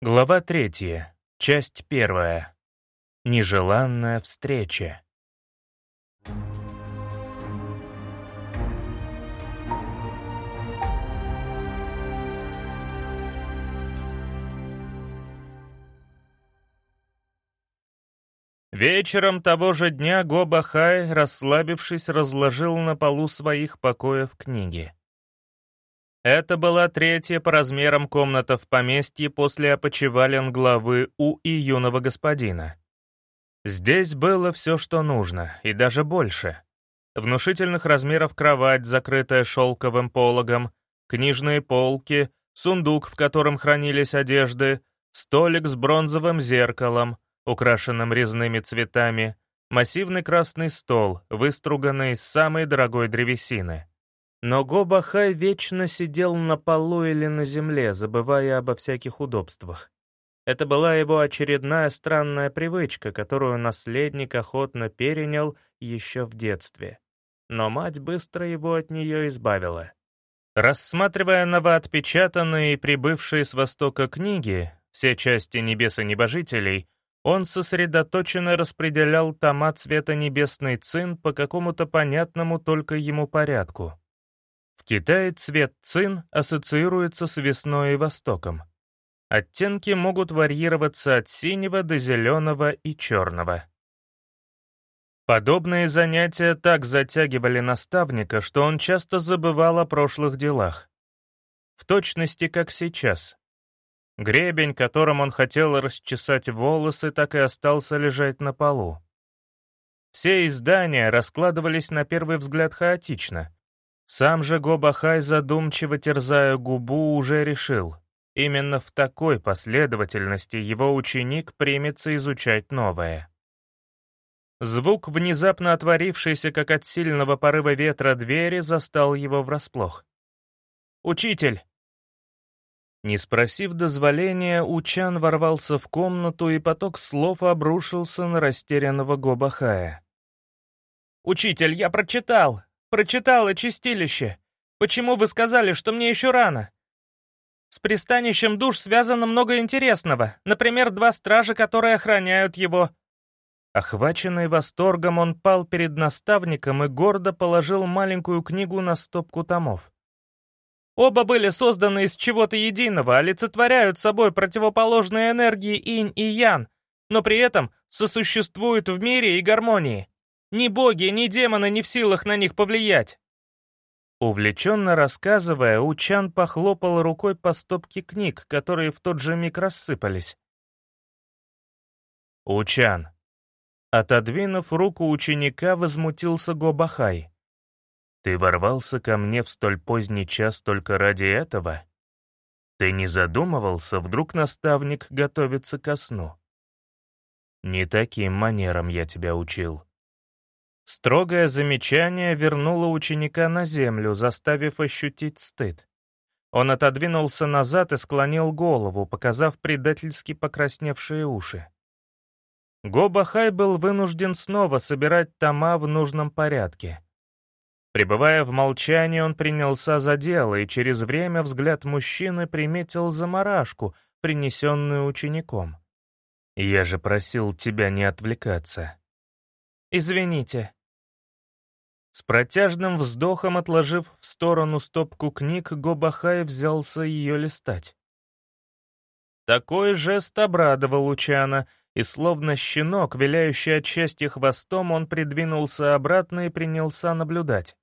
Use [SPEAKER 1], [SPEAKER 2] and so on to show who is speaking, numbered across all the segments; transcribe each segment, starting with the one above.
[SPEAKER 1] Глава третья, часть первая. Нежеланная встреча. Вечером того же дня Гоба Хай, расслабившись, разложил на полу своих покоев книги. Это была третья по размерам комната в поместье после опочивален главы У и юного господина. Здесь было все, что нужно, и даже больше. Внушительных размеров кровать, закрытая шелковым пологом, книжные полки, сундук, в котором хранились одежды, столик с бронзовым зеркалом, украшенным резными цветами, массивный красный стол, выструганный из самой дорогой древесины. Но Гобахай вечно сидел на полу или на земле, забывая обо всяких удобствах. Это была его очередная странная привычка, которую наследник охотно перенял еще в детстве. Но мать быстро его от нее избавила. Рассматривая новоотпечатанные и прибывшие с Востока книги, все части небес и небожителей, он сосредоточенно распределял тома цвета небесный цин по какому-то понятному только ему порядку. Китае цвет цин ассоциируется с весной и востоком. Оттенки могут варьироваться от синего до зеленого и черного. Подобные занятия так затягивали наставника, что он часто забывал о прошлых делах. В точности, как сейчас. Гребень, которым он хотел расчесать волосы, так и остался лежать на полу. Все издания раскладывались на первый взгляд хаотично — сам же Гобахай, задумчиво терзая губу, уже решил. Именно в такой последовательности его ученик примется изучать новое. Звук, внезапно отворившийся, как от сильного порыва ветра двери, застал его врасплох. «Учитель!» Не спросив дозволения, Учан ворвался в комнату, и поток слов обрушился на растерянного Гобахая. «Учитель, я прочитал! Прочитала чистилище. Почему вы сказали, что мне еще рано? С пристанищем душ связано много интересного. Например, два стража, которые охраняют его. Охваченный восторгом, он пал перед наставником и гордо положил маленькую книгу на стопку томов. Оба были созданы из чего-то единого, олицетворяют собой противоположные энергии инь и ян, но при этом сосуществуют в мире и гармонии. Ни боги, ни демоны не в силах на них повлиять. Увлеченно рассказывая, Учан похлопал рукой по стопке книг, которые в тот же миг рассыпались. «Учан!» Отодвинув руку ученика, возмутился Гобахай. «Ты ворвался ко мне в столь поздний час только ради этого? Ты не задумывался, вдруг наставник готовится ко сну? Не таким манером я тебя учил. Строгое замечание вернуло ученика на землю, заставив ощутить стыд. Он отодвинулся назад и склонил голову, показав предательски покрасневшие уши. Гобахай был вынужден снова собирать тома в нужном порядке. Пребывая в молчании, он принялся за дело, и через время взгляд мужчины приметил заморашку, принесенную учеником. «Я же просил тебя не отвлекаться». «Извините», с протяжным вздохом отложив в сторону стопку книг, Гобахай взялся ее листать. Такой жест обрадовал Лучана, и словно щенок, виляющий от счастья хвостом, он придвинулся обратно и принялся наблюдать.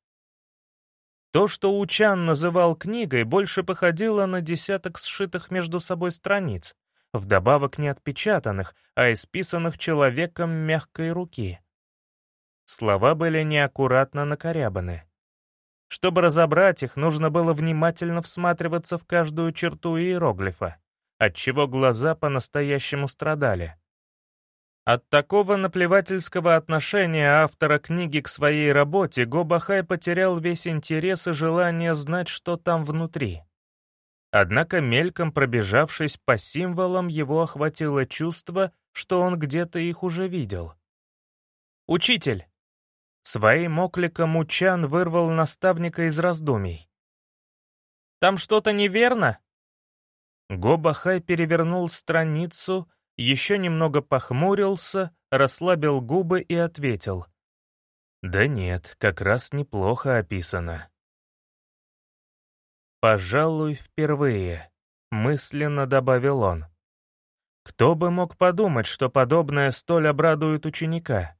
[SPEAKER 1] То, что Учан называл книгой, больше походило на десяток сшитых между собой страниц, вдобавок не отпечатанных, а исписанных человеком мягкой руки. Слова были неаккуратно накорябаны. Чтобы разобрать их, нужно было внимательно всматриваться в каждую черту иероглифа, отчего глаза по-настоящему страдали. От такого наплевательского отношения автора книги к своей работе Гобахай потерял весь интерес и желание знать, что там внутри. Однако мельком пробежавшись по символам, его охватило чувство, что он где-то их уже видел. «Учитель!» Своим окликом Учан вырвал наставника из раздумий. «Там что-то неверно?» Гобахай перевернул страницу, еще немного похмурился, расслабил губы и ответил. «Да нет, как раз неплохо описано». «Пожалуй, впервые», — мысленно добавил он. Кто бы мог подумать, что подобное столь обрадует ученика?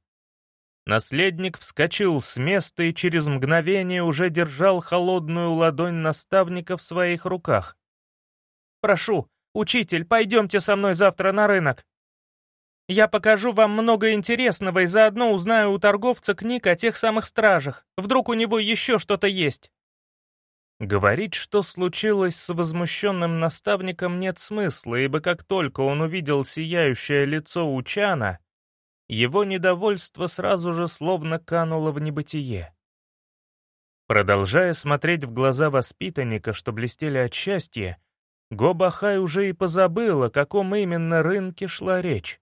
[SPEAKER 1] Наследник вскочил с места и через мгновение уже держал холодную ладонь наставника в своих руках. «Прошу, учитель, пойдемте со мной завтра на рынок. Я покажу вам много интересного и заодно узнаю у торговца книг о тех самых стражах. Вдруг у него еще что-то есть». Говорить, что случилось с возмущенным наставником, нет смысла, ибо как только он увидел сияющее лицо Учана, его недовольство сразу же словно кануло в небытие. Продолжая смотреть в глаза воспитанника, что блестели от счастья, Гобахай уже и позабыл, о каком именно рынке шла речь.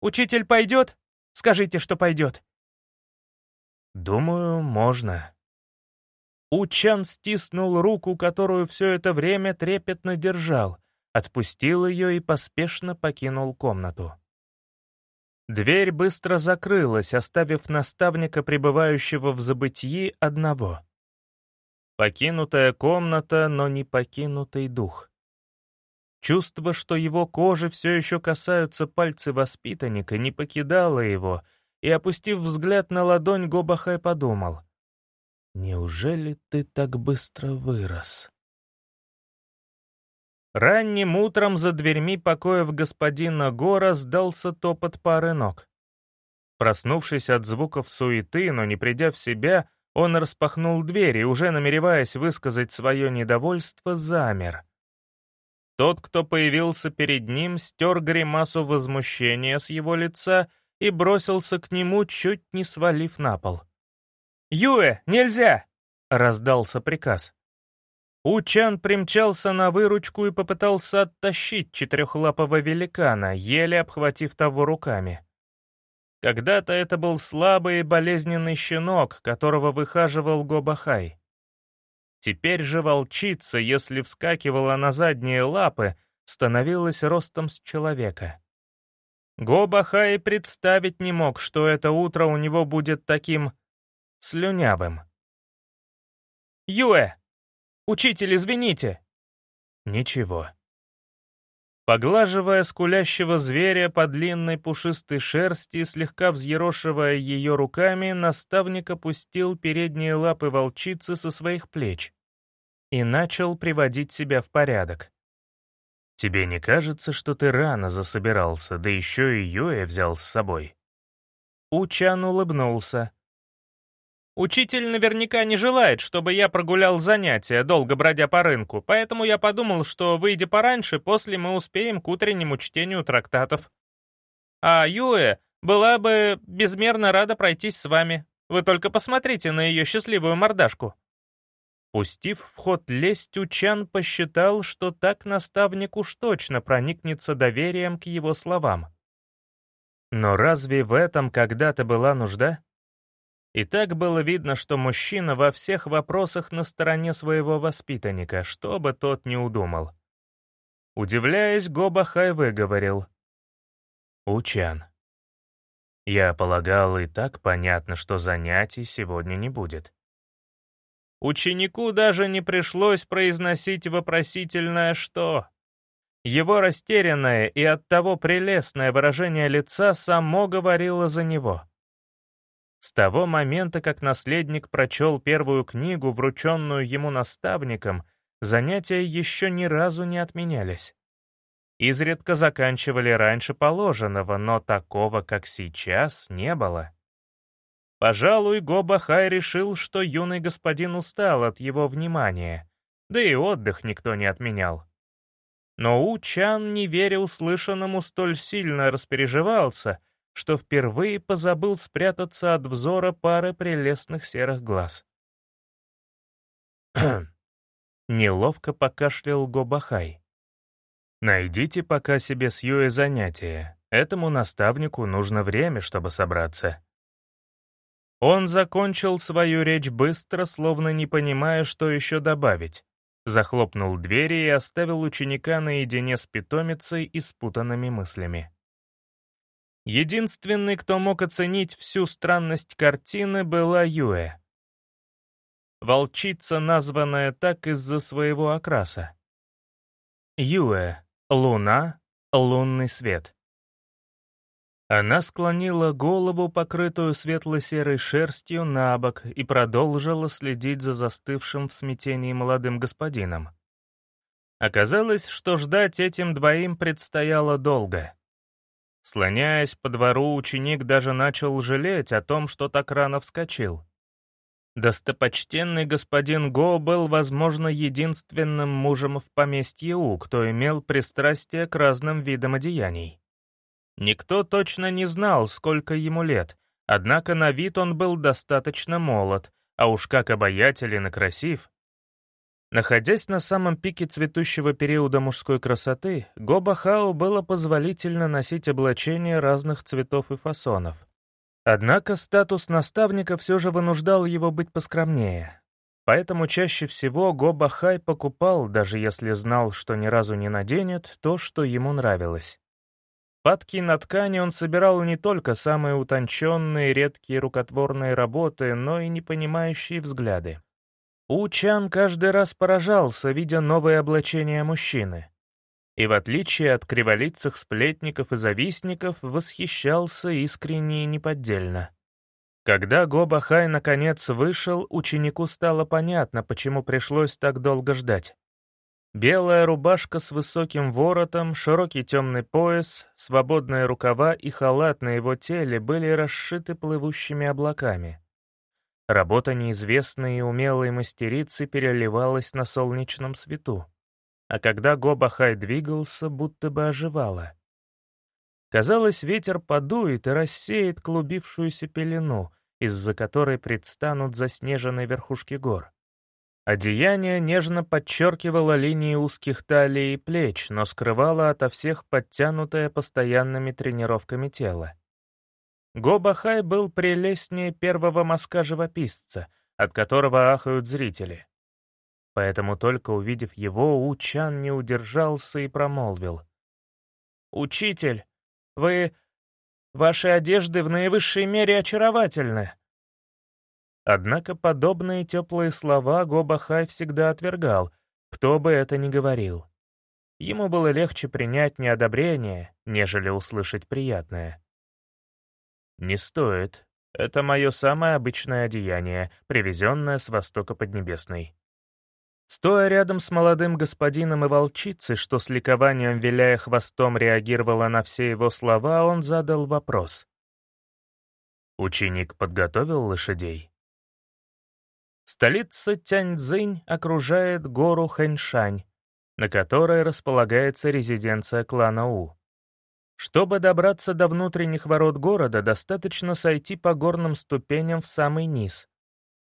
[SPEAKER 1] «Учитель пойдет? Скажите, что пойдет». «Думаю, можно». Учан стиснул руку, которую все это время трепетно держал, отпустил ее и поспешно покинул комнату. Дверь быстро закрылась, оставив наставника, пребывающего в забытии, одного. Покинутая комната, но не покинутый дух. Чувство, что его кожи все еще касаются пальцы воспитанника, не покидало его, и, опустив взгляд на ладонь, Гобахай подумал. «Неужели ты так быстро вырос?» Ранним утром за дверьми покоев господина Гора сдался топот пары ног. Проснувшись от звуков суеты, но не придя в себя, он распахнул дверь и, уже намереваясь высказать свое недовольство, замер. Тот, кто появился перед ним, стер гримасу возмущения с его лица и бросился к нему, чуть не свалив на пол. «Юэ, нельзя!» — раздался приказ. Учан примчался на выручку и попытался оттащить четырехлапого великана, еле обхватив того руками. Когда-то это был слабый и болезненный щенок, которого выхаживал Гобахай. Теперь же волчица, если вскакивала на задние лапы, становилась ростом с человека. Гобахай представить не мог, что это утро у него будет таким слюнявым. «Юэ!» «Учитель, извините!» Ничего. Поглаживая скулящего зверя по длинной пушистой шерсти, слегка взъерошивая ее руками, наставник опустил передние лапы волчицы со своих плеч и начал приводить себя в порядок. «Тебе не кажется, что ты рано засобирался, да еще и Юэ взял с собой?» Учан улыбнулся, Учитель наверняка не желает, чтобы я прогулял занятия, долго бродя по рынку, поэтому я подумал, что, выйдя пораньше, после мы успеем к утреннему чтению трактатов. А Юэ была бы безмерно рада пройтись с вами. Вы только посмотрите на ее счастливую мордашку». Пустив в ход лесть, Учан посчитал, что так наставник уж точно проникнется доверием к его словам. Но разве в этом когда-то была нужда? И так было видно, что мужчина во всех вопросах на стороне своего воспитанника, что бы тот ни удумал. Удивляясь, Гобахай выговорил. «Учан, я полагал, и так понятно, что занятий сегодня не будет». Ученику даже не пришлось произносить вопросительное «что». Его растерянное и оттого прелестное выражение лица само говорило за него. С того момента, как наследник прочел первую книгу, врученную ему наставником, занятия еще ни разу не отменялись. Изредка заканчивали раньше положенного, но такого, как сейчас, не было. Пожалуй, Гобахай решил, что юный господин устал от его внимания, да и отдых никто не отменял. Но Учан, не веря услышанному, столь сильно распереживался, что впервые позабыл спрятаться от взора пары прелестных серых глаз. Неловко покашлял Гобахай. «Найдите пока себе с Юэ занятие. Этому наставнику нужно время, чтобы собраться». Он закончил свою речь быстро, словно не понимая, что еще добавить. захлопнул двери и оставил ученика наедине с питомицей и спутанными мыслями. Единственный, кто мог оценить всю странность картины, была Юэ. Волчица, названная так из-за своего окраса. Юэ — луна, лунный свет. Она склонила голову, покрытую светло-серой шерстью, на бок и продолжила следить за застывшим в смятении молодым господином. Оказалось, что ждать этим двоим предстояло долго. Слоняясь по двору, ученик даже начал жалеть о том, что так рано вскочил. Достопочтенный господин Го был, возможно, единственным мужем в поместье У, кто имел пристрастие к разным видам одеяний. Никто точно не знал, сколько ему лет, однако на вид он был достаточно молод, а уж как обаятелен и красив. Находясь на самом пике цветущего периода мужской красоты, Гоба Хао было позволительно носить облачения разных цветов и фасонов. Однако статус наставника все же вынуждал его быть поскромнее. Поэтому чаще всего Гоба Хай покупал, даже если знал, что ни разу не наденет, то, что ему нравилось. Падки на ткани он собирал не только самые утонченные, редкие рукотворные работы, но и непонимающие взгляды. Учан каждый раз поражался, видя новые облачения мужчины. И в отличие от криволицых сплетников и завистников, восхищался искренне и неподдельно. Когда Гобахай наконец вышел, ученику стало понятно, почему пришлось так долго ждать. Белая рубашка с высоким воротом, широкий темный пояс, свободные рукава и халат на его теле были расшиты плывущими облаками. Работа неизвестной и умелой мастерицы переливалась на солнечном свету, а когда Гобахай двигался, будто бы оживала. Казалось, ветер подует и рассеет клубившуюся пелену, из-за которой предстанут заснеженные верхушки гор. Одеяние нежно подчеркивало линии узких талий и плеч, но скрывало ото всех подтянутое постоянными тренировками тело. Гобахай был прелестнее первого мазка-живописца, от которого ахают зрители. Поэтому только увидев его, Учан не удержался и промолвил. «Учитель, вы... Ваши одежды в наивысшей мере очаровательны. Однако подобные теплые слова Гобахай всегда отвергал, кто бы это ни говорил. Ему было легче принять неодобрение, нежели услышать приятное. «Не стоит. Это мое самое обычное одеяние, привезенное с Востока Поднебесной». Стоя рядом с молодым господином и волчицей, что с ликованием, виляя хвостом, реагировала на все его слова, он задал вопрос. «Ученик подготовил лошадей?» Столица Тяньцзинь окружает гору Хэньшань, на которой располагается резиденция клана У. Чтобы добраться до внутренних ворот города, достаточно сойти по горным ступеням в самый низ.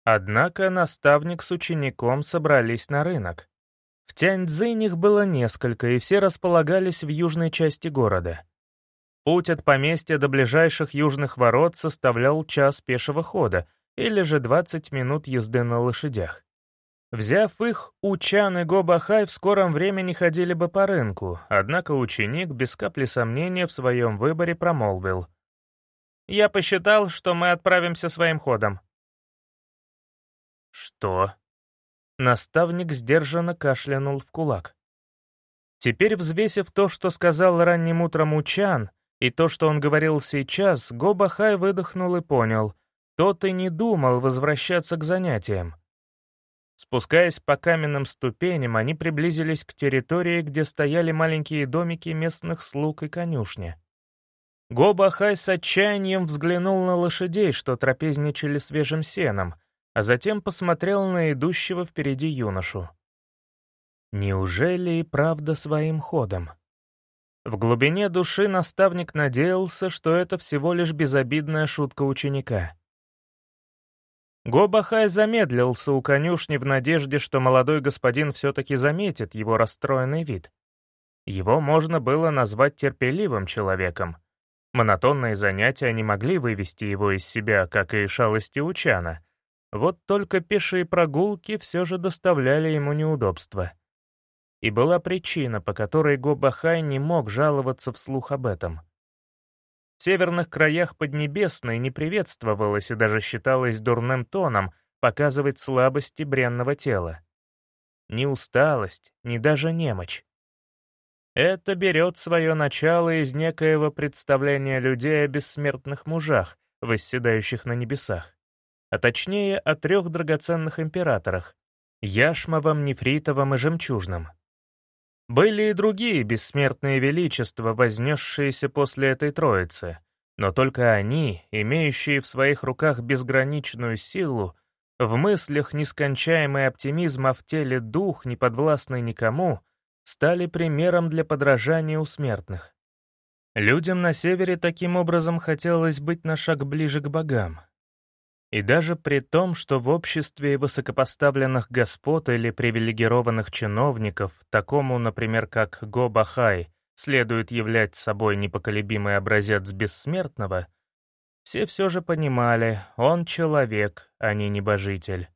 [SPEAKER 1] Однако наставник с учеником собрались на рынок. В Тяньцзинь их было несколько, и все располагались в южной части города. Путь от поместья до ближайших южных ворот составлял час пешего хода — или же 20 минут езды на лошадях. Взяв их, Учан и Гобахай в скором времени ходили бы по рынку, однако ученик без капли сомнения в своем выборе промолвил. «Я посчитал, что мы отправимся своим ходом». «Что?» Наставник сдержанно кашлянул в кулак. Теперь, взвесив то, что сказал ранним утром Учан, и то, что он говорил сейчас, Гобахай выдохнул и понял — тот и не думал возвращаться к занятиям. Спускаясь по каменным ступеням, они приблизились к территории, где стояли маленькие домики местных слуг и конюшни. Гобахай с отчаянием взглянул на лошадей, что трапезничали свежим сеном, а затем посмотрел на идущего впереди юношу. Неужели и правда своим ходом? В глубине души наставник надеялся, что это всего лишь безобидная шутка ученика. Гобахай замедлился у конюшни в надежде, что молодой господин все-таки заметит его расстроенный вид. Его можно было назвать терпеливым человеком. Монотонные занятия не могли вывести его из себя, как и шалости Учана. Вот только пешие прогулки все же доставляли ему неудобства. И была причина, по которой Гобахай не мог жаловаться вслух об этом. В северных краях Поднебесной не приветствовалось и даже считалось дурным тоном показывать слабости бренного тела. Ни усталость, ни даже немочь. Это берет свое начало из некоего представления людей о бессмертных мужах, восседающих на небесах, а точнее о трех драгоценных императорах — Яшмовом, Нефритовом и Жемчужном. Были и другие бессмертные величества, вознесшиеся после этой троицы, но только они, имеющие в своих руках безграничную силу, в мыслях нескончаемый оптимизм, а в теле дух, неподвластный никому — стали примером для подражания у смертных. Людям на севере таким образом хотелось быть на шаг ближе к богам. И даже при том, что в обществе высокопоставленных господ или привилегированных чиновников, такому, например, как Го Бахай, следует являть собой непоколебимый образец бессмертного, все все же понимали, он человек, а не небожитель.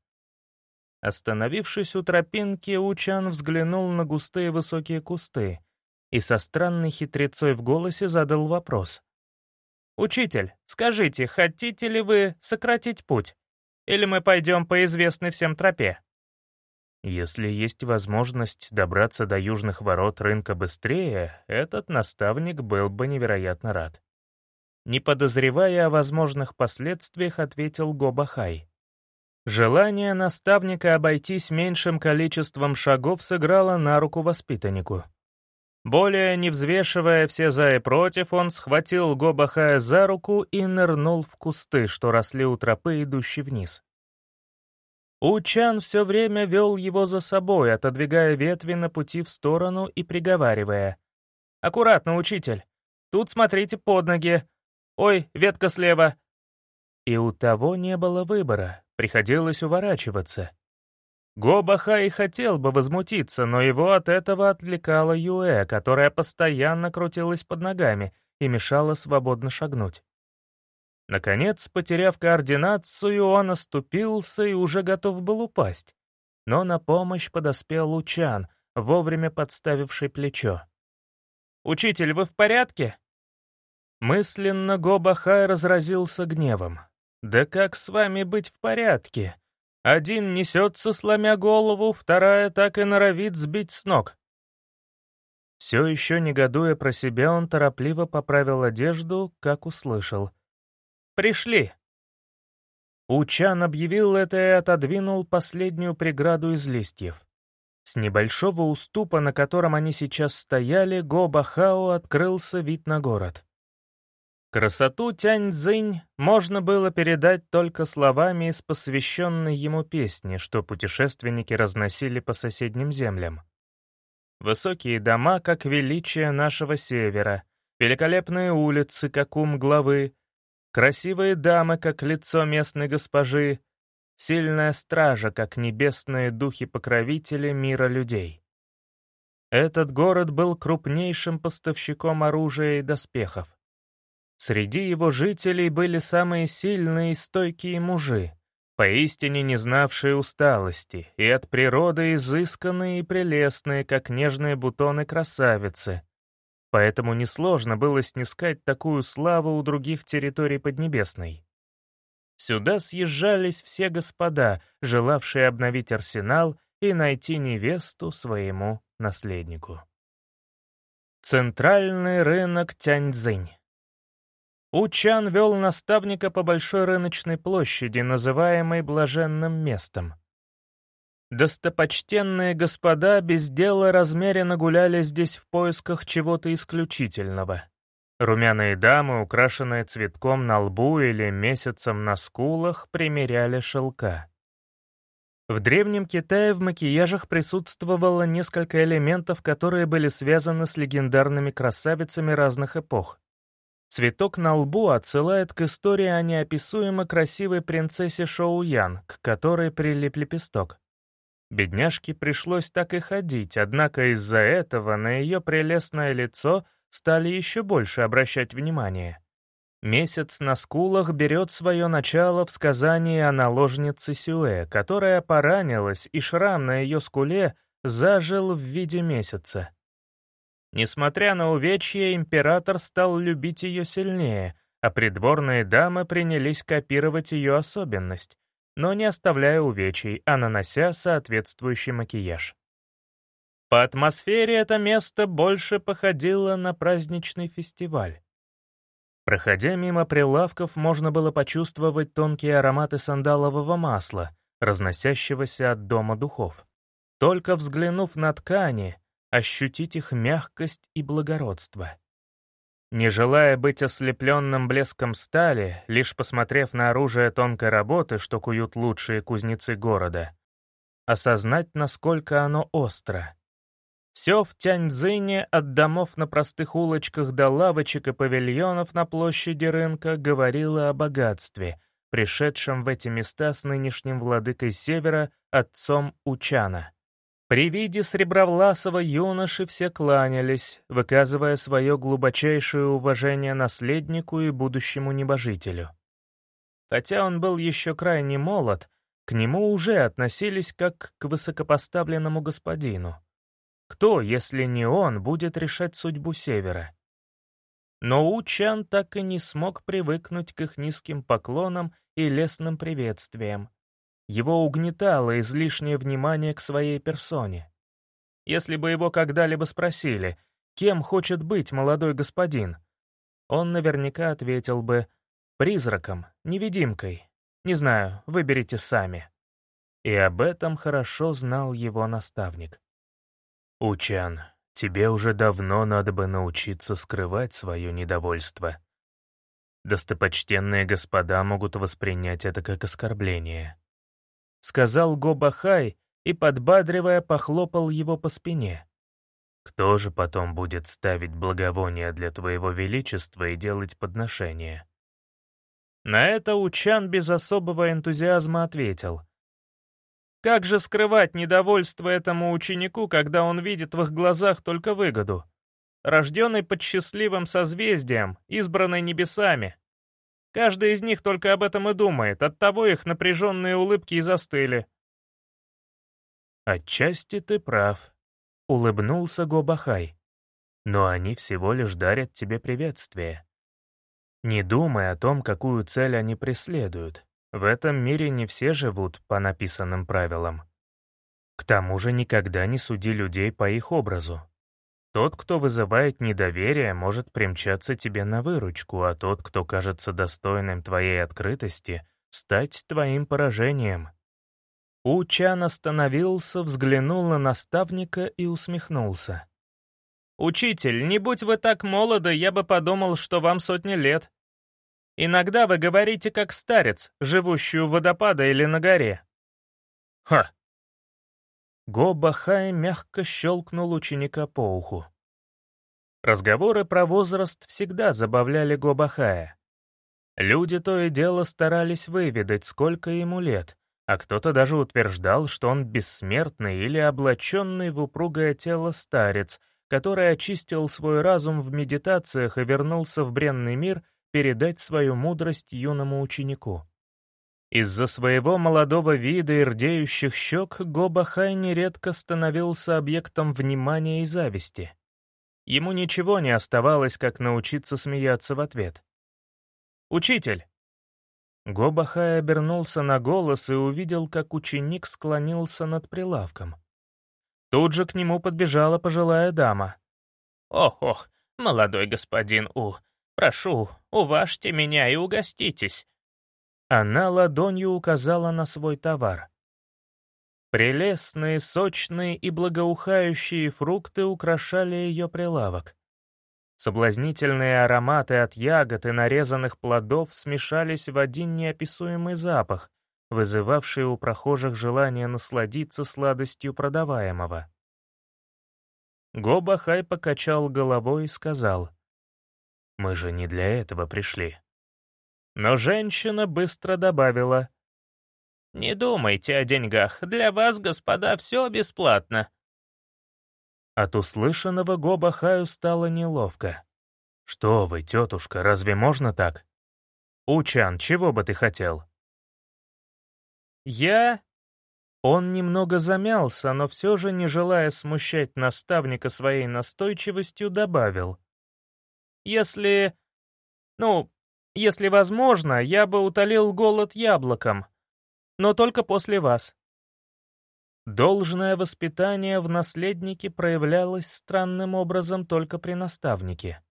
[SPEAKER 1] Остановившись у тропинки, Учан взглянул на густые высокие кусты и со странной хитрецой в голосе задал вопрос. «Учитель, скажите, хотите ли вы сократить путь? Или мы пойдем по известной всем тропе?» Если есть возможность добраться до южных ворот рынка быстрее, этот наставник был бы невероятно рад. Не подозревая о возможных последствиях, ответил Гобахай. Желание наставника обойтись меньшим количеством шагов сыграло на руку воспитаннику. Более не взвешивая все за и против, он схватил Гобахая за руку и нырнул в кусты, что росли у тропы, идущей вниз. Учан все время вел его за собой, отодвигая ветви на пути в сторону и приговаривая. «Аккуратно, учитель! Тут смотрите под ноги! Ой, ветка слева!» И у того не было выбора, Приходилось уворачиваться. Гобаха и хотел бы возмутиться, но его от этого отвлекала Юэ, которая постоянно крутилась под ногами и мешала свободно шагнуть. Наконец, потеряв координацию, он оступился и уже готов был упасть. Но на помощь подоспел Лучан, вовремя подставивший плечо. «Учитель, вы в порядке?» Мысленно Гобахай разразился гневом. Да как с вами быть в порядке? Один несется, сломя голову, вторая так и норовит сбить с ног. Все еще негодуя про себя, он торопливо поправил одежду, как услышал. «Пришли!» Учан объявил это и отодвинул последнюю преграду из листьев. С небольшого уступа, на котором они сейчас стояли, Го Бахао открылся вид на город. Красоту Тянь-Цзинь можно было передать только словами из посвященной ему песни, что путешественники разносили по соседним землям. Высокие дома, как величие нашего севера, великолепные улицы, как ум главы, красивые дамы, как лицо местной госпожи, сильная стража, как небесные духи-покровители мира людей. Этот город был крупнейшим поставщиком оружия и доспехов. Среди его жителей были самые сильные и стойкие мужи, поистине не знавшие усталости, и от природы изысканные и прелестные, как нежные бутоны красавицы. Поэтому несложно было снискать такую славу у других территорий Поднебесной. Сюда съезжались все господа, желавшие обновить арсенал и найти невесту своему наследнику. Центральный рынок Тяньцзинь Учан вел наставника по большой рыночной площади, называемой Блаженным местом. Достопочтенные господа без дела размеренно гуляли здесь в поисках чего-то исключительного. Румяные дамы, украшенные цветком на лбу или месяцем на скулах, примеряли шелка. В Древнем Китае в макияжах присутствовало несколько элементов, которые были связаны с легендарными красавицами разных эпох. Цветок на лбу отсылает к истории о неописуемо красивой принцессе Шоу Ян, к которой прилип лепесток. Бедняжке пришлось так и ходить, однако из-за этого на ее прелестное лицо стали еще больше обращать внимание. Месяц на скулах берет свое начало в сказании о наложнице Сюэ, которая поранилась, и шрам на ее скуле зажил в виде месяца. Несмотря на увечье, император стал любить ее сильнее, а придворные дамы принялись копировать ее особенность, но не оставляя увечий, а нанося соответствующий макияж. По атмосфере это место больше походило на праздничный фестиваль. Проходя мимо прилавков, можно было почувствовать тонкие ароматы сандалового масла, разносящегося от дома духов. Только взглянув на ткани, ощутить их мягкость и благородство. Не желая быть ослепленным блеском стали, лишь посмотрев на оружие тонкой работы, что куют лучшие кузнецы города, осознать, насколько оно остро. Все в Тяньцзине, от домов на простых улочках до лавочек и павильонов на площади рынка, говорило о богатстве, пришедшем в эти места с нынешним владыкой Севера, отцом Учана. При виде сребровласого юноши все кланялись, выказывая свое глубочайшее уважение наследнику и будущему небожителю. Хотя он был еще крайне молод, к нему уже относились как к высокопоставленному господину. Кто, если не он, будет решать судьбу Севера? Но Учан так и не смог привыкнуть к их низким поклонам и лестным приветствиям, его угнетало излишнее внимание к своей персоне. Если бы его когда-либо спросили, кем хочет быть молодой господин, он наверняка ответил бы «призраком, невидимкой, не знаю, выберите сами». И об этом хорошо знал его наставник. «Учан, тебе уже давно надо бы научиться скрывать свое недовольство. Достопочтенные господа могут воспринять это как оскорбление. — сказал Гобахай и, подбадривая, похлопал его по спине. «Кто же потом будет ставить благовония для твоего величества и делать подношения?» На это Учан без особого энтузиазма ответил. «Как же скрывать недовольство этому ученику, когда он видит в их глазах только выгоду? Рожденный под счастливым созвездием, избранный небесами, Каждый из них только об этом и думает, оттого их напряженные улыбки и застыли. «Отчасти ты прав», — улыбнулся Гобахай. «Но они всего лишь дарят тебе приветствие. Не думай о том, какую цель они преследуют. В этом мире не все живут по написанным правилам. К тому же никогда не суди людей по их образу. Тот, кто вызывает недоверие, может примчаться тебе на выручку, а тот, кто кажется достойным твоей открытости, стать твоим поражением. Учан остановился, взглянул на наставника и усмехнулся. «Учитель, не будь вы так молоды, я бы подумал, что вам сотни лет. Иногда вы говорите как старец, живущий у водопада или на горе». «Ха!» Го Бахай мягко щелкнул ученика по уху. Разговоры про возраст всегда забавляли Го Бахая. Люди то и дело старались выведать, сколько ему лет, а кто-то даже утверждал, что он бессмертный или облаченный в упругое тело старец, который очистил свой разум в медитациях и вернулся в бренный мир передать свою мудрость юному ученику. Из-за своего молодого вида и рдеющих щек Гобахай нередко становился объектом внимания и зависти. Ему ничего не оставалось, как научиться смеяться в ответ. «Учитель!» Гобахай обернулся на голос и увидел, как ученик склонился над прилавком. Тут же к нему подбежала пожилая дама. «Ох-ох, молодой господин У, прошу, уважьте меня и угоститесь. Она ладонью указала на свой товар. Прелестные, сочные и благоухающие фрукты украшали ее прилавок. Соблазнительные ароматы от ягод и нарезанных плодов смешались в один неописуемый запах, вызывавший у прохожих желание насладиться сладостью продаваемого. Гобахай покачал головой и сказал, «Мы же не для этого пришли. Но женщина быстро добавила. «Не думайте о деньгах. Для вас, господа, все бесплатно». От услышанного Гоба Хаю стало неловко. «Что вы, тетушка, разве можно так?» «Учан, чего бы ты хотел?» «Я...» Он немного замялся, но все же, не желая смущать наставника своей настойчивостью, добавил. «Если... ну, если возможно, я бы утолил голод яблоком, но только после вас». Должное воспитание в наследнике проявлялось странным образом только при наставнике.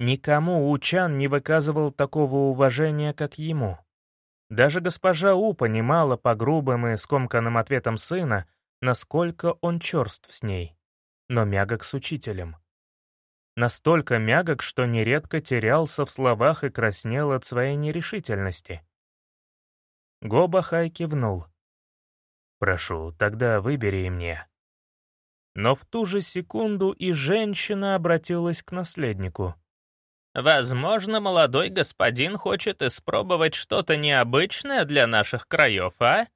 [SPEAKER 1] Никому Учан не выказывал такого уважения, как ему. Даже госпожа У понимала по грубым и скомканным ответам сына, насколько он черств с ней, но мягок с учителем. Настолько мягок, что нередко терялся в словах и краснел от своей нерешительности. Гобахай кивнул. «Прошу, тогда выбери мне». Но в ту же секунду и женщина обратилась к наследнику.
[SPEAKER 2] Возможно, молодой господин хочет испробовать что-то необычное для наших краев, а?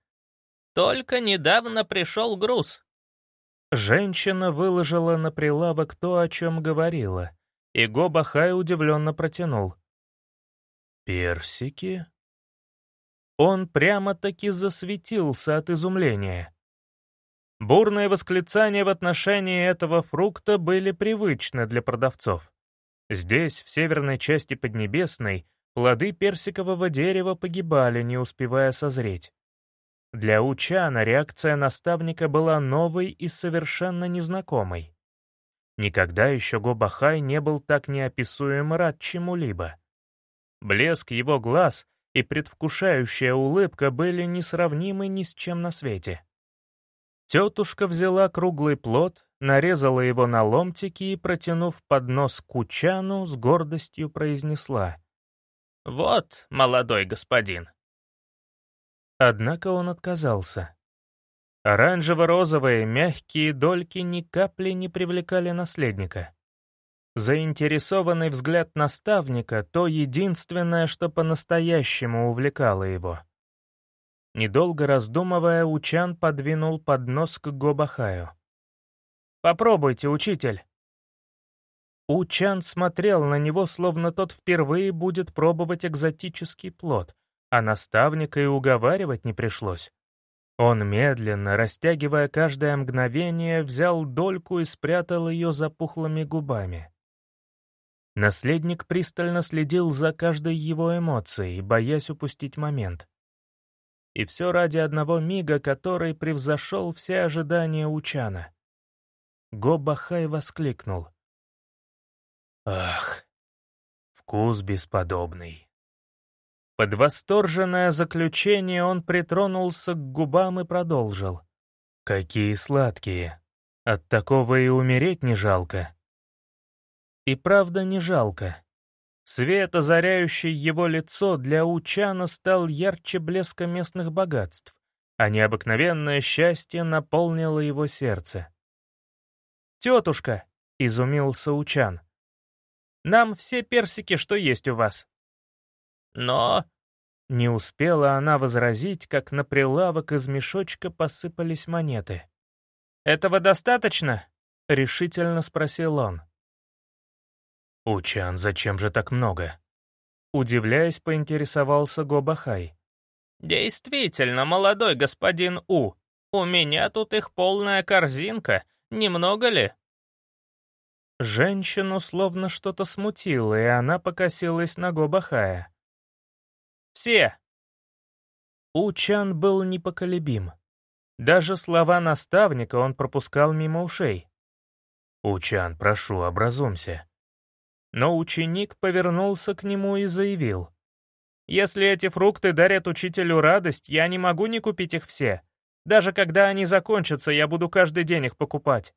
[SPEAKER 2] Только недавно пришел груз».
[SPEAKER 1] Женщина выложила на прилавок то, о чем говорила, и Гобахай удивленно протянул. «Персики?» Он прямо-таки засветился от изумления. Бурные восклицания в отношении этого фрукта были привычны для продавцов. Здесь, в северной части Поднебесной, плоды персикового дерева погибали, не успевая созреть. Для Учана реакция наставника была новой и совершенно незнакомой. Никогда еще Гобахай не был так неописуемо рад чему-либо. Блеск его глаз и предвкушающая улыбка были несравнимы ни с чем на свете. Тетушка взяла круглый плод, нарезала его на ломтики и, протянув поднос к Учану, с гордостью произнесла.
[SPEAKER 2] «Вот, молодой господин».
[SPEAKER 1] Однако он отказался. Оранжево-розовые мягкие дольки ни капли не привлекали наследника. Заинтересованный взгляд наставника — то единственное, что по-настоящему увлекало его. Недолго раздумывая, Учан подвинул поднос к Гобахаю. «Попробуйте, учитель». Учан смотрел на него, словно тот впервые будет пробовать экзотический плод, а наставника и уговаривать не пришлось. Он медленно, растягивая каждое мгновение, взял дольку и спрятал ее за пухлыми губами. Наследник пристально следил за каждой его эмоцией, боясь упустить момент. И все ради одного мига, который превзошел все ожидания Учана. Гобахай воскликнул. «Ах, вкус бесподобный!» Под восторженное заключение он притронулся к губам и продолжил. «Какие сладкие! От такого и умереть не жалко!» И правда не жалко. Свет, озаряющий его лицо, для Учана стал ярче блеска местных богатств, а необыкновенное счастье наполнило его сердце. «Тетушка!» — изумился Учан. «Нам все персики, что есть у вас».
[SPEAKER 2] «Но...»
[SPEAKER 1] Не успела она возразить, как на прилавок из мешочка посыпались монеты. «Этого достаточно?» — решительно спросил он. «Учан, зачем же так много?» Удивляясь, поинтересовался Гобахай.
[SPEAKER 2] «Действительно, молодой господин У, у меня тут их полная корзинка, немного ли?»
[SPEAKER 1] Женщину словно что-то смутило, и она покосилась на Гобахая.
[SPEAKER 2] «Все!»
[SPEAKER 1] Учан был непоколебим. Даже слова наставника он пропускал мимо ушей. «Учан, прошу, образумся. Но ученик повернулся к нему и заявил. «Если эти фрукты дарят учителю радость, я не могу не купить их все. Даже когда они закончатся, я буду каждый день их покупать».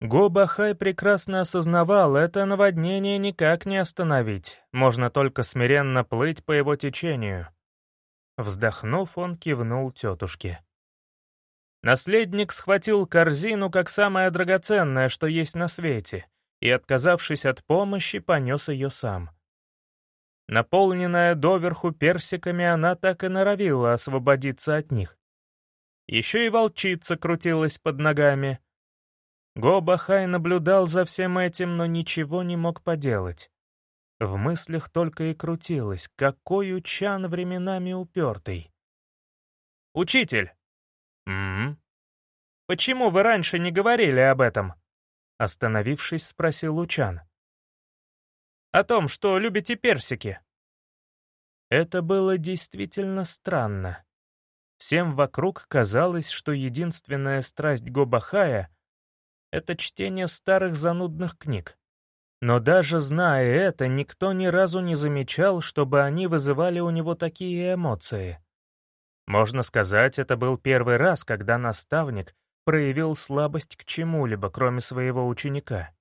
[SPEAKER 1] Гобахай прекрасно осознавал, это наводнение никак не остановить, можно только смиренно плыть по его течению. Вздохнув, он кивнул тетушке. Наследник схватил корзину как самое драгоценное, что есть на свете, и, отказавшись от помощи, понес ее сам. Наполненная доверху персиками, она так и норовила освободиться от них. Еще и волчица крутилась под ногами. Гобахай наблюдал за всем этим, но ничего не мог поделать. В мыслях только и крутилось, какой Учан временами упертый.
[SPEAKER 2] «Учитель!»
[SPEAKER 1] «М-м?»
[SPEAKER 2] «Почему вы раньше не говорили об этом?»
[SPEAKER 1] Остановившись, спросил Учан.
[SPEAKER 2] «О том, что любите персики».
[SPEAKER 1] Это было действительно странно. Всем вокруг казалось, что единственная страсть Гобахая — это чтение старых занудных книг. Но даже зная это, никто ни разу не замечал, чтобы они вызывали у него такие эмоции. Можно сказать, это был первый раз, когда наставник проявил слабость к чему-либо, кроме своего ученика.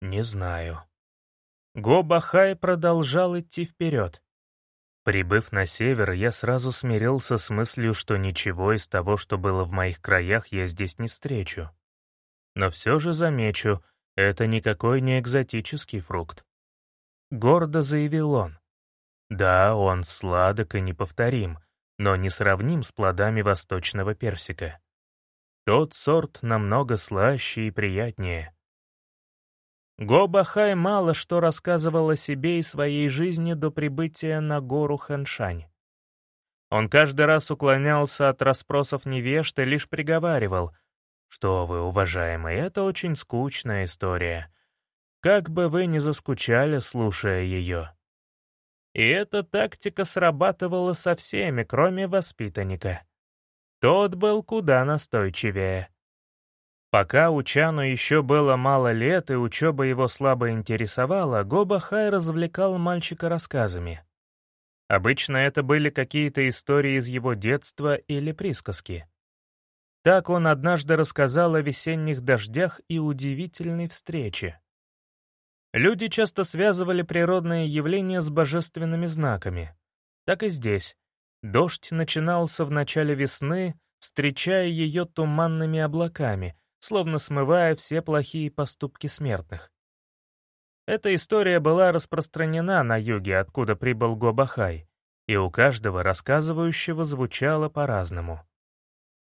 [SPEAKER 1] Не знаю. Го Бахай продолжал идти вперед. Прибыв на север, я сразу смирился с мыслью, что ничего из того, что было в моих краях, я здесь не встречу. Но все же замечу, это никакой не экзотический фрукт. Гордо заявил он. Да, он сладок и неповторим, но не сравним с плодами восточного персика. Тот сорт намного слаще и приятнее. Го Бахай мало что рассказывал о себе и своей жизни до прибытия на гору Хэншань. Он каждый раз уклонялся от расспросов невежд лишь приговаривал — что вы, уважаемый, это очень скучная история. Как бы вы ни заскучали, слушая ее. И эта тактика срабатывала со всеми, кроме воспитанника. Тот был куда настойчивее. Пока Учану еще было мало лет и учеба его слабо интересовала, Гоба Хай развлекал мальчика рассказами. Обычно это были какие-то истории из его детства или присказки. Так он однажды рассказал о весенних дождях и удивительной встрече. Люди часто связывали природные явления с божественными знаками. Так и здесь. Дождь начинался в начале весны, встречая ее туманными облаками, словно смывая все плохие поступки смертных. Эта история была распространена на юге, откуда прибыл Гобахай, и у каждого рассказывающего звучала по-разному.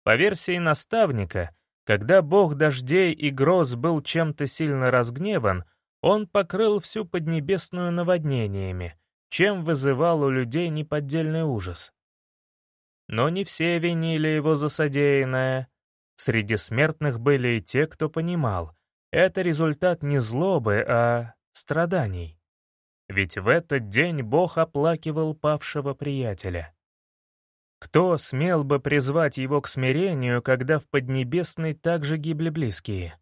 [SPEAKER 1] По версии наставника, когда бог дождей и гроз был чем-то сильно разгневан, он покрыл всю Поднебесную наводнениями, чем вызывал у людей неподдельный ужас. Но не все винили его за содеянное. Среди смертных были и те, кто понимал, это результат не злобы, а страданий. Ведь в этот день Бог оплакивал павшего приятеля. Кто смел бы призвать его к смирению, когда в Поднебесной также гибли близкие?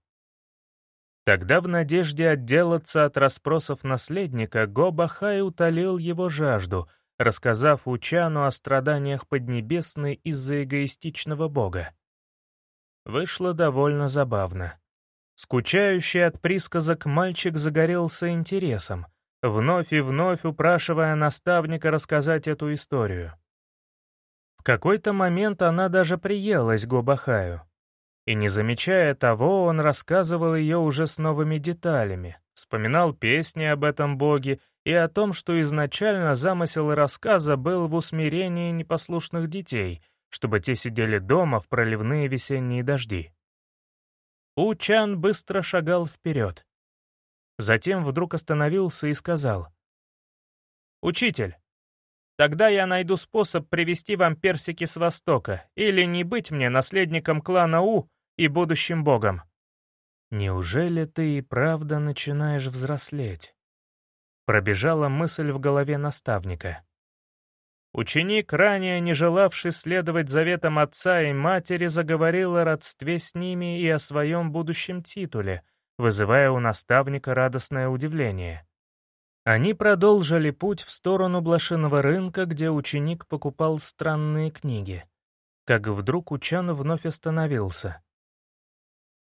[SPEAKER 1] Тогда в надежде отделаться от расспросов наследника, Гобахай утолил его жажду, рассказав Учану о страданиях Поднебесной из-за эгоистичного бога. Вышло довольно забавно. Скучающий от присказок мальчик загорелся интересом, вновь и вновь упрашивая наставника рассказать эту историю. В какой-то момент она даже приелась Гобахаю. И не замечая того, он рассказывал ее уже с новыми деталями, вспоминал песни об этом боге и о том, что изначально замысел рассказа был в усмирении непослушных детей, чтобы те сидели дома в проливные весенние дожди. Учан быстро шагал вперед. Затем вдруг остановился и сказал. «Учитель, Тогда я найду способ привести вам персики с Востока, или не быть мне наследником клана У и будущим богом. Неужели ты и правда начинаешь взрослеть? Пробежала мысль в голове наставника. Ученик, ранее не желавший следовать заветам отца и матери, заговорил о родстве с ними и о своем будущем титуле, вызывая у наставника радостное удивление. Они продолжили путь в сторону блошиного рынка, где ученик покупал странные книги. Как вдруг Учан вновь остановился.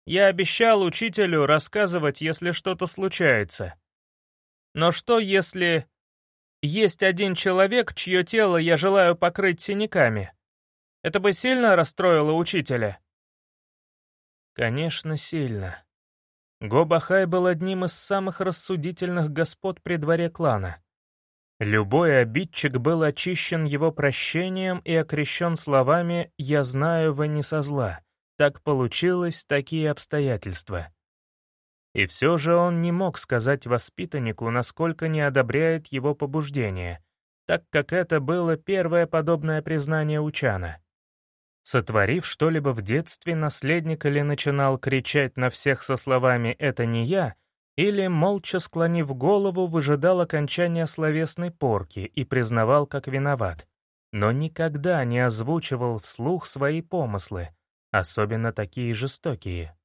[SPEAKER 1] «Я обещал учителю рассказывать, если что-то случается. Но что, если есть один человек, чье тело я желаю покрыть синяками? Это бы сильно расстроило учителя?» «Конечно, сильно», Гобахай был одним из самых рассудительных господ при дворе клана. Любой обидчик был очищен его прощением и окрещен словами «Я знаю, вы не со зла». Так получилось, такие обстоятельства. И все же он не мог сказать воспитаннику, насколько не одобряет его побуждение, так как это было первое подобное признание Учана. Сотворив что-либо в детстве, наследник или начинал кричать на всех со словами «это не я», или, молча склонив голову, выжидал окончания словесной порки и признавал как виноват, но никогда не озвучивал вслух свои помыслы, особенно такие жестокие.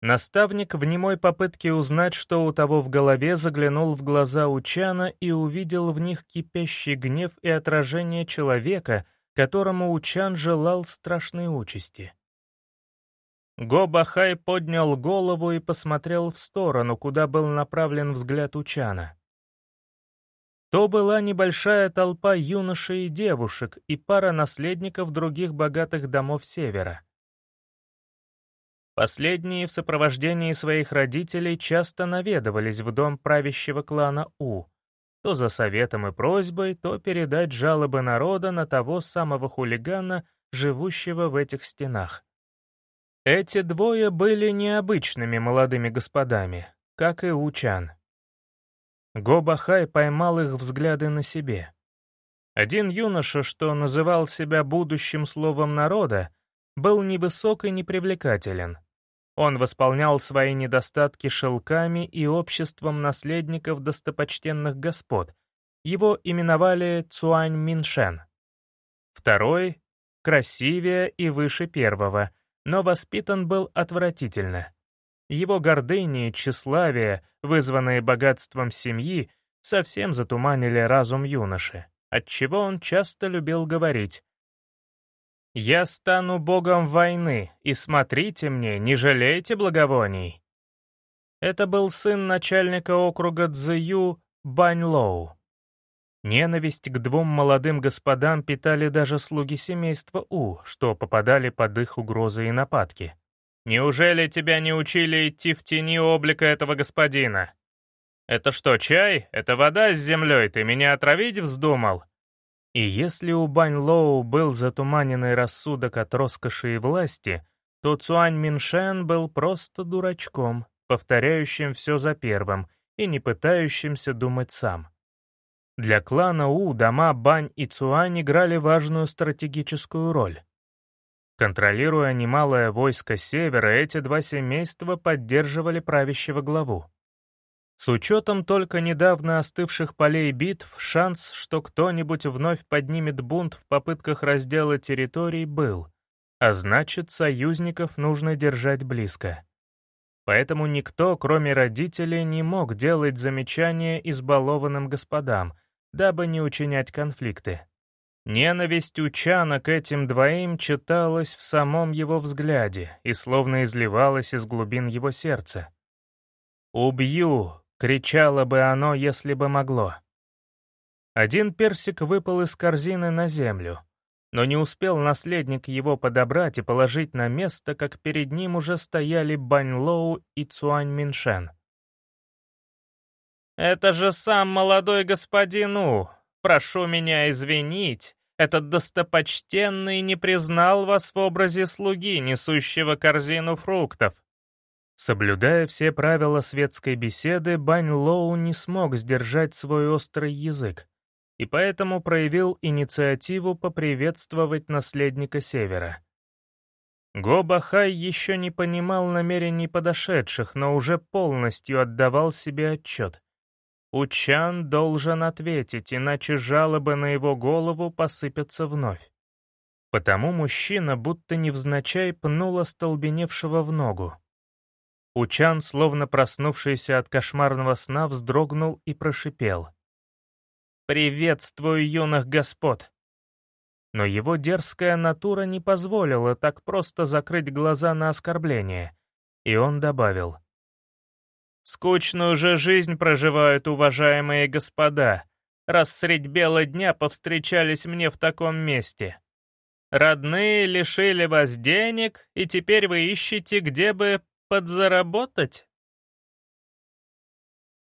[SPEAKER 1] Наставник в немой попытке узнать, что у того в голове, заглянул в глаза Учана и увидел в них кипящий гнев и отражение человека — которому Учан желал страшной участи. Го-Бахай поднял голову и посмотрел в сторону, куда был направлен взгляд Учана. То была небольшая толпа юношей и девушек и пара наследников других богатых домов Севера. Последние в сопровождении своих родителей часто наведывались в дом правящего клана У, то за советом и просьбой, то передать жалобы народа на того самого хулигана, живущего в этих стенах. Эти двое были необычными молодыми господами, как и Учан. Гобахай поймал их взгляды на себе. Один юноша, что называл себя будущим словом народа, был невысок и непривлекателен. Он восполнял свои недостатки шелками и обществом наследников достопочтенных господ. Его именовали Цуань Миншен. Второй — красивее и выше первого, но воспитан был отвратительно. Его гордыни и тщеславие, вызванные богатством семьи, совсем затуманили разум юноши, отчего он часто любил говорить «Я стану богом войны, и смотрите мне, не жалейте благовоний». Это был сын начальника округа Цзэю Баньлоу. Ненависть к двум молодым господам питали даже слуги семейства У, что попадали под их угрозы и нападки. «Неужели тебя не учили идти в тени облика этого господина? Это что, чай? Это вода с землей? Ты меня отравить вздумал?» И если у Бань Лоу был затуманенный рассудок от роскоши и власти, то Цуань Миншен был просто дурачком, повторяющим все за первым и не пытающимся думать сам. Для клана У дома Бань и Цуань играли важную стратегическую роль. Контролируя немалое войско севера, эти два семейства поддерживали правящего главу. С учетом только недавно остывших полей битв, шанс, что кто-нибудь вновь поднимет бунт в попытках раздела территорий, был, а значит, союзников нужно держать близко. Поэтому никто, кроме родителей, не мог делать замечания избалованным господам, дабы не учинять конфликты. Ненависть Учана к этим двоим читалась в самом его взгляде и словно изливалась из глубин его сердца. «Убью, Кричало бы оно, если бы могло. Один персик выпал из корзины на землю, но не успел наследник его подобрать и положить на место, как перед ним уже стояли Бань Лоу и Цуань Миншен. «Это же сам молодой господин У. Прошу меня извинить, этот достопочтенный не признал вас в образе слуги, несущего корзину фруктов. Соблюдая все правила светской беседы, Бань Лоу не смог сдержать свой острый язык, и поэтому проявил инициативу поприветствовать наследника Севера. Го Бахай еще не понимал намерений подошедших, но уже полностью отдавал себе отчет. Учан должен ответить, иначе жалобы на его голову посыпятся вновь. Потому мужчина будто невзначай пнул остолбеневшего в ногу. Учан, словно проснувшийся от кошмарного сна, вздрогнул и прошипел. «Приветствую юных господ!» Но его дерзкая натура не позволила так просто закрыть глаза на оскорбление, и он добавил. «Скучную же жизнь проживают уважаемые господа, раз средь бела дня повстречались мне в таком месте. Родные лишили вас денег, и теперь вы ищете, где бы подзаработать?